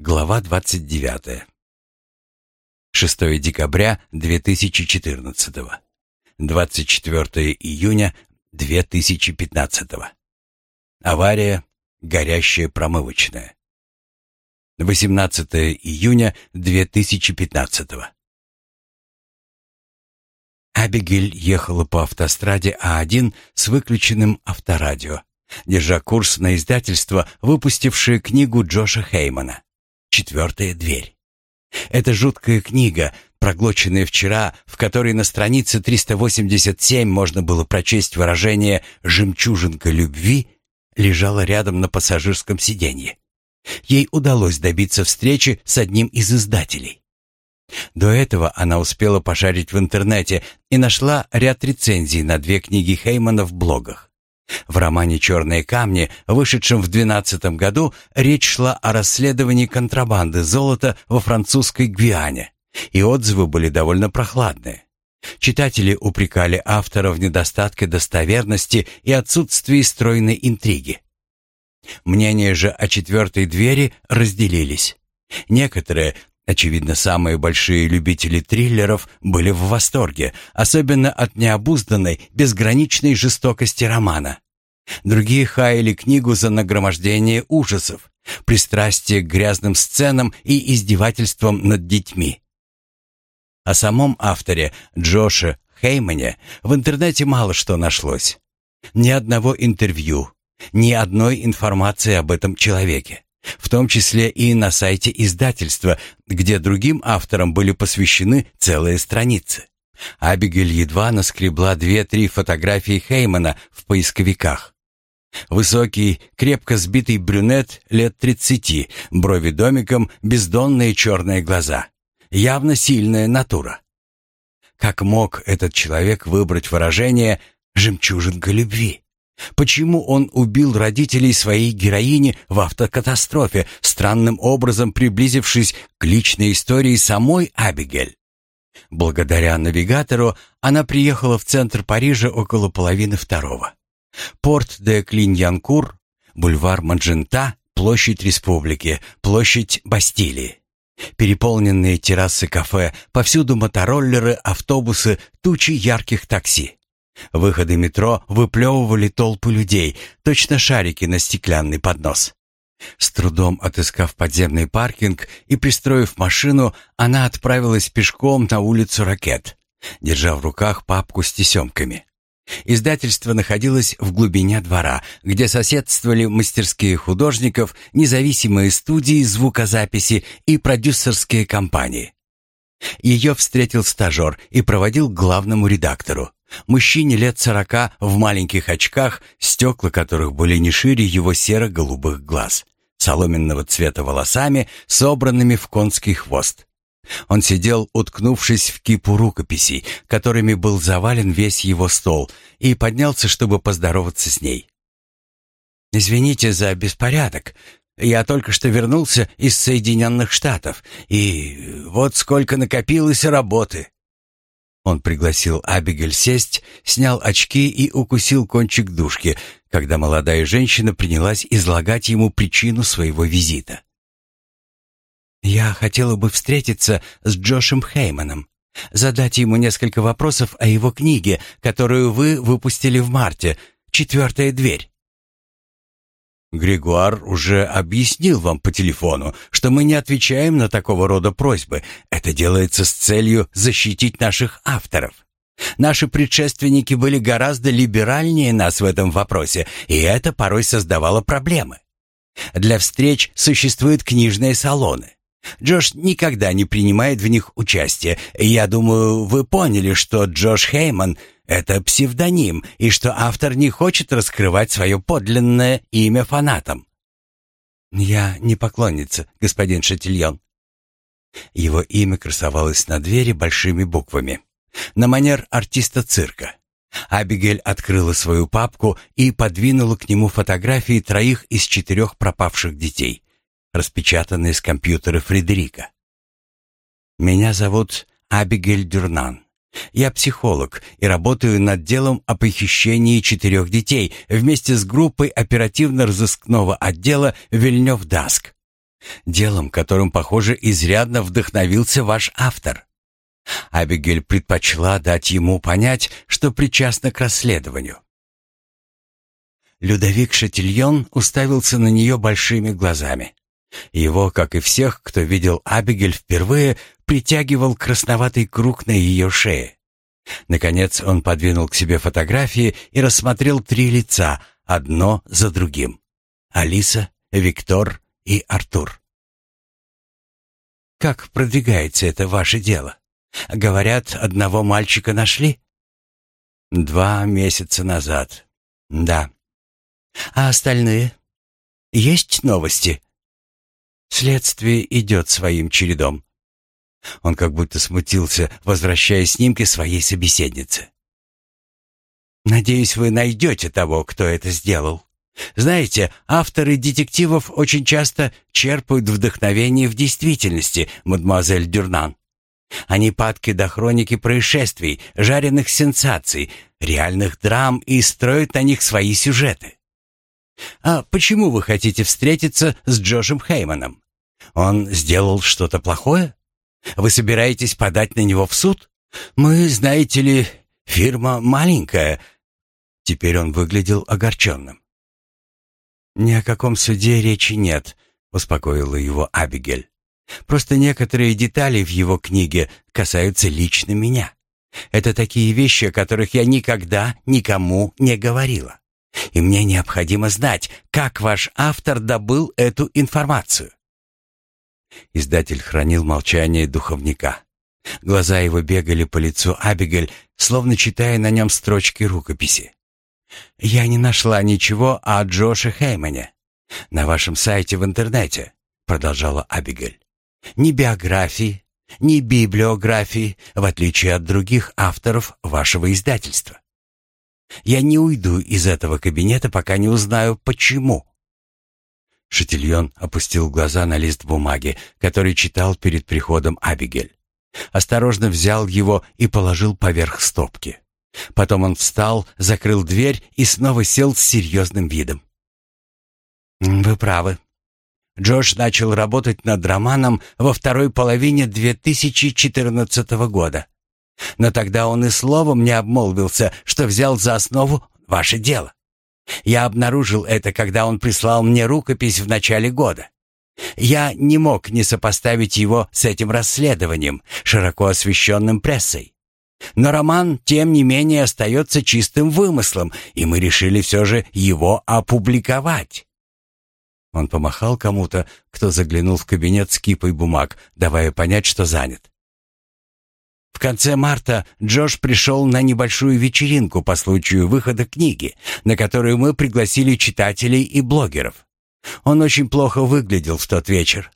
Глава 29. 6 декабря 2014. 24 июня 2015. Авария. Горящая промывочная. 18 июня 2015. Абигель ехала по автостраде А1 с выключенным авторадио, держа курс на издательство, выпустившее книгу Джоша Хеймана Четвертая дверь. Это жуткая книга, проглоченная вчера, в которой на странице 387 можно было прочесть выражение «жемчужинка любви», лежала рядом на пассажирском сиденье. Ей удалось добиться встречи с одним из издателей. До этого она успела пошарить в интернете и нашла ряд рецензий на две книги Хеймана в блогах. В романе «Черные камни», вышедшем в 12 году, речь шла о расследовании контрабанды золота во французской Гвиане, и отзывы были довольно прохладные. Читатели упрекали автора в недостатке достоверности и отсутствии стройной интриги. Мнения же о четвертой двери разделились. Некоторые, очевидно, самые большие любители триллеров, были в восторге, особенно от необузданной, безграничной жестокости романа. Другие хаяли книгу за нагромождение ужасов, пристрастие к грязным сценам и издевательствам над детьми. О самом авторе Джоше Хеймане в интернете мало что нашлось. Ни одного интервью, ни одной информации об этом человеке, в том числе и на сайте издательства, где другим авторам были посвящены целые страницы. Абигель едва наскребла две-три фотографии Хеймана в поисковиках. Высокий, крепко сбитый брюнет лет тридцати, брови домиком, бездонные черные глаза. Явно сильная натура. Как мог этот человек выбрать выражение «жемчужинка любви»? Почему он убил родителей своей героини в автокатастрофе, странным образом приблизившись к личной истории самой Абигель? Благодаря навигатору она приехала в центр Парижа около половины второго. Порт де Клиньянкур, бульвар Маджента, площадь Республики, площадь Бастилии. Переполненные террасы кафе, повсюду мотороллеры, автобусы, тучи ярких такси. Выходы метро выплевывали толпы людей, точно шарики на стеклянный поднос. С трудом отыскав подземный паркинг и пристроив машину, она отправилась пешком на улицу Ракет, держа в руках папку с тесемками. Издательство находилось в глубине двора, где соседствовали мастерские художников, независимые студии звукозаписи и продюсерские компании. Ее встретил стажер и проводил к главному редактору. Мужчине лет сорока в маленьких очках, стекла которых были не шире его серо-голубых глаз, соломенного цвета волосами, собранными в конский хвост. Он сидел, уткнувшись в кипу рукописей, которыми был завален весь его стол, и поднялся, чтобы поздороваться с ней. «Извините за беспорядок. Я только что вернулся из Соединенных Штатов, и вот сколько накопилось работы». Он пригласил Абигель сесть, снял очки и укусил кончик дужки, когда молодая женщина принялась излагать ему причину своего визита. «Я хотела бы встретиться с Джошем Хейманом, задать ему несколько вопросов о его книге, которую вы выпустили в марте, «Четвертая дверь». Григуар уже объяснил вам по телефону, что мы не отвечаем на такого рода просьбы. Это делается с целью защитить наших авторов. Наши предшественники были гораздо либеральнее нас в этом вопросе, и это порой создавало проблемы. Для встреч существуют книжные салоны. Джош никогда не принимает в них участие. Я думаю, вы поняли, что Джош Хейман — это псевдоним, и что автор не хочет раскрывать свое подлинное имя фанатам. «Я не поклонница, господин Шатильон». Его имя красовалось на двери большими буквами. На манер артиста цирка. Абигель открыла свою папку и подвинула к нему фотографии троих из четырех пропавших детей распечатанные с компьютера Фредерика. «Меня зовут Абигель Дюрнан. Я психолог и работаю над делом о похищении четырех детей вместе с группой оперативно-розыскного отдела Вильнёв-Даск. Делом, которым, похоже, изрядно вдохновился ваш автор. Абигель предпочла дать ему понять, что причастна к расследованию. Людовик Шатильон уставился на нее большими глазами. Его, как и всех, кто видел Абигель впервые, притягивал красноватый круг на ее шее. Наконец он подвинул к себе фотографии и рассмотрел три лица, одно за другим. Алиса, Виктор и Артур. «Как продвигается это ваше дело? Говорят, одного мальчика нашли?» «Два месяца назад. Да. А остальные? Есть новости?» «Следствие идет своим чередом. Он как будто смутился, возвращая снимки своей собеседнице. «Надеюсь, вы найдете того, кто это сделал. Знаете, авторы детективов очень часто черпают вдохновение в действительности, мадемуазель Дюрнан. Они падки до хроники происшествий, жареных сенсаций, реальных драм и строят на них свои сюжеты. А почему вы хотите встретиться с Джошем Хейманом? Он сделал что-то плохое? Вы собираетесь подать на него в суд? Мы, знаете ли, фирма маленькая». Теперь он выглядел огорченным. «Ни о каком суде речи нет», — успокоила его Абигель. «Просто некоторые детали в его книге касаются лично меня. Это такие вещи, о которых я никогда никому не говорила. И мне необходимо знать, как ваш автор добыл эту информацию. Издатель хранил молчание духовника. Глаза его бегали по лицу Абигель, словно читая на нем строчки рукописи. «Я не нашла ничего о Джоше Хеймане. На вашем сайте в интернете», — продолжала Абигель. «Ни биографии, ни библиографии, в отличие от других авторов вашего издательства. Я не уйду из этого кабинета, пока не узнаю, почему». Шатильон опустил глаза на лист бумаги, который читал перед приходом Абигель. Осторожно взял его и положил поверх стопки. Потом он встал, закрыл дверь и снова сел с серьезным видом. «Вы правы. Джош начал работать над романом во второй половине 2014 года. Но тогда он и словом не обмолвился, что взял за основу ваше дело. Я обнаружил это, когда он прислал мне рукопись в начале года. Я не мог не сопоставить его с этим расследованием, широко освещенным прессой. Но роман, тем не менее, остается чистым вымыслом, и мы решили все же его опубликовать. Он помахал кому-то, кто заглянул в кабинет с кипой бумаг, давая понять, что занят. В конце марта Джош пришел на небольшую вечеринку по случаю выхода книги, на которую мы пригласили читателей и блогеров. Он очень плохо выглядел в тот вечер.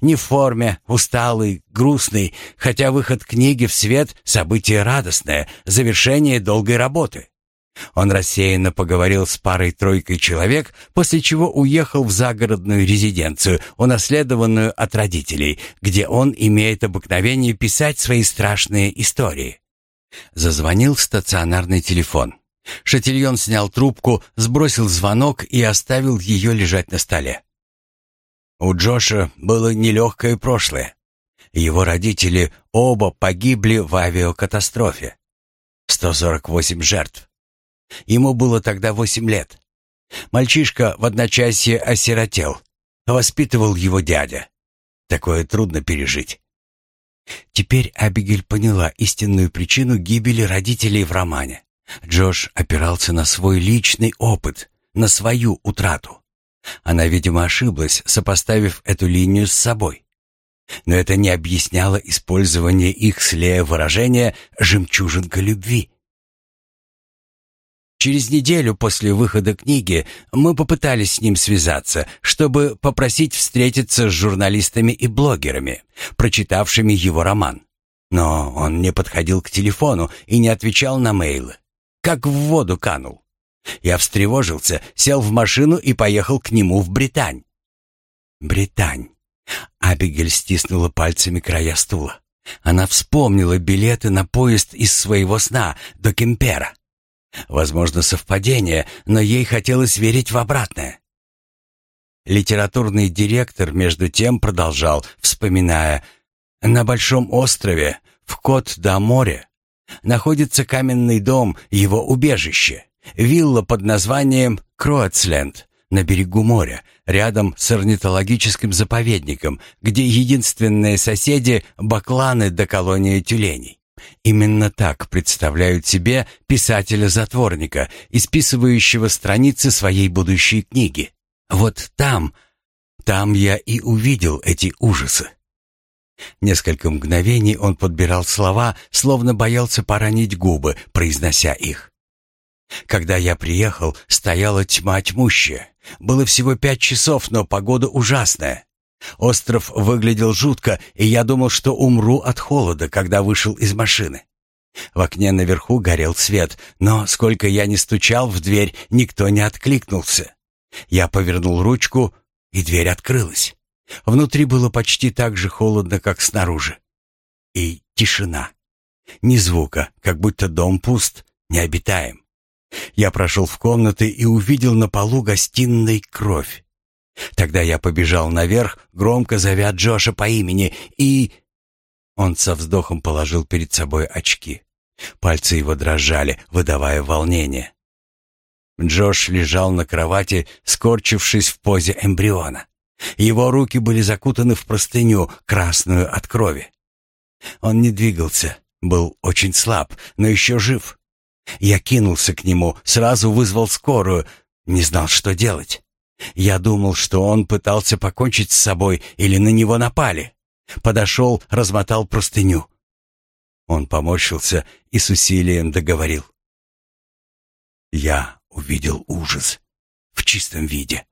Не в форме, усталый, грустный, хотя выход книги в свет — событие радостное, завершение долгой работы. Он рассеянно поговорил с парой-тройкой человек, после чего уехал в загородную резиденцию, унаследованную от родителей, где он имеет обыкновение писать свои страшные истории. Зазвонил стационарный телефон. Шатильон снял трубку, сбросил звонок и оставил ее лежать на столе. У Джоша было нелегкое прошлое. Его родители оба погибли в авиакатастрофе. 148 жертв. Ему было тогда восемь лет. Мальчишка в одночасье осиротел. Воспитывал его дядя. Такое трудно пережить. Теперь Абигель поняла истинную причину гибели родителей в романе. Джош опирался на свой личный опыт, на свою утрату. Она, видимо, ошиблась, сопоставив эту линию с собой. Но это не объясняло использование их с Лея выражения «жемчужинка любви». Через неделю после выхода книги мы попытались с ним связаться, чтобы попросить встретиться с журналистами и блогерами, прочитавшими его роман. Но он не подходил к телефону и не отвечал на мейлы. Как в воду канул. Я встревожился, сел в машину и поехал к нему в Британь. Британь. Абигель стиснула пальцами края стула. Она вспомнила билеты на поезд из своего сна до Кемпера. Возможно, совпадение, но ей хотелось верить в обратное. Литературный директор между тем продолжал, вспоминая, «На Большом острове, в Кот-да-Море, находится каменный дом, его убежище, вилла под названием Кроацленд на берегу моря, рядом с орнитологическим заповедником, где единственные соседи — бакланы до колонии тюленей. Именно так представляют себе писателя-затворника, исписывающего страницы своей будущей книги. Вот там, там я и увидел эти ужасы. Несколько мгновений он подбирал слова, словно боялся поранить губы, произнося их. Когда я приехал, стояла тьма тьмущая. Было всего пять часов, но погода ужасная. Остров выглядел жутко, и я думал, что умру от холода, когда вышел из машины. В окне наверху горел свет, но сколько я ни стучал в дверь, никто не откликнулся. Я повернул ручку, и дверь открылась. Внутри было почти так же холодно, как снаружи. И тишина. Ни звука, как будто дом пуст, необитаем. Я прошел в комнаты и увидел на полу гостиной кровь. Тогда я побежал наверх, громко зовя Джоша по имени, и... Он со вздохом положил перед собой очки. Пальцы его дрожали, выдавая волнение. Джош лежал на кровати, скорчившись в позе эмбриона. Его руки были закутаны в простыню, красную от крови. Он не двигался, был очень слаб, но еще жив. Я кинулся к нему, сразу вызвал скорую, не знал, что делать. Я думал, что он пытался покончить с собой или на него напали. Подошел, размотал простыню. Он поморщился и с усилием договорил. Я увидел ужас в чистом виде.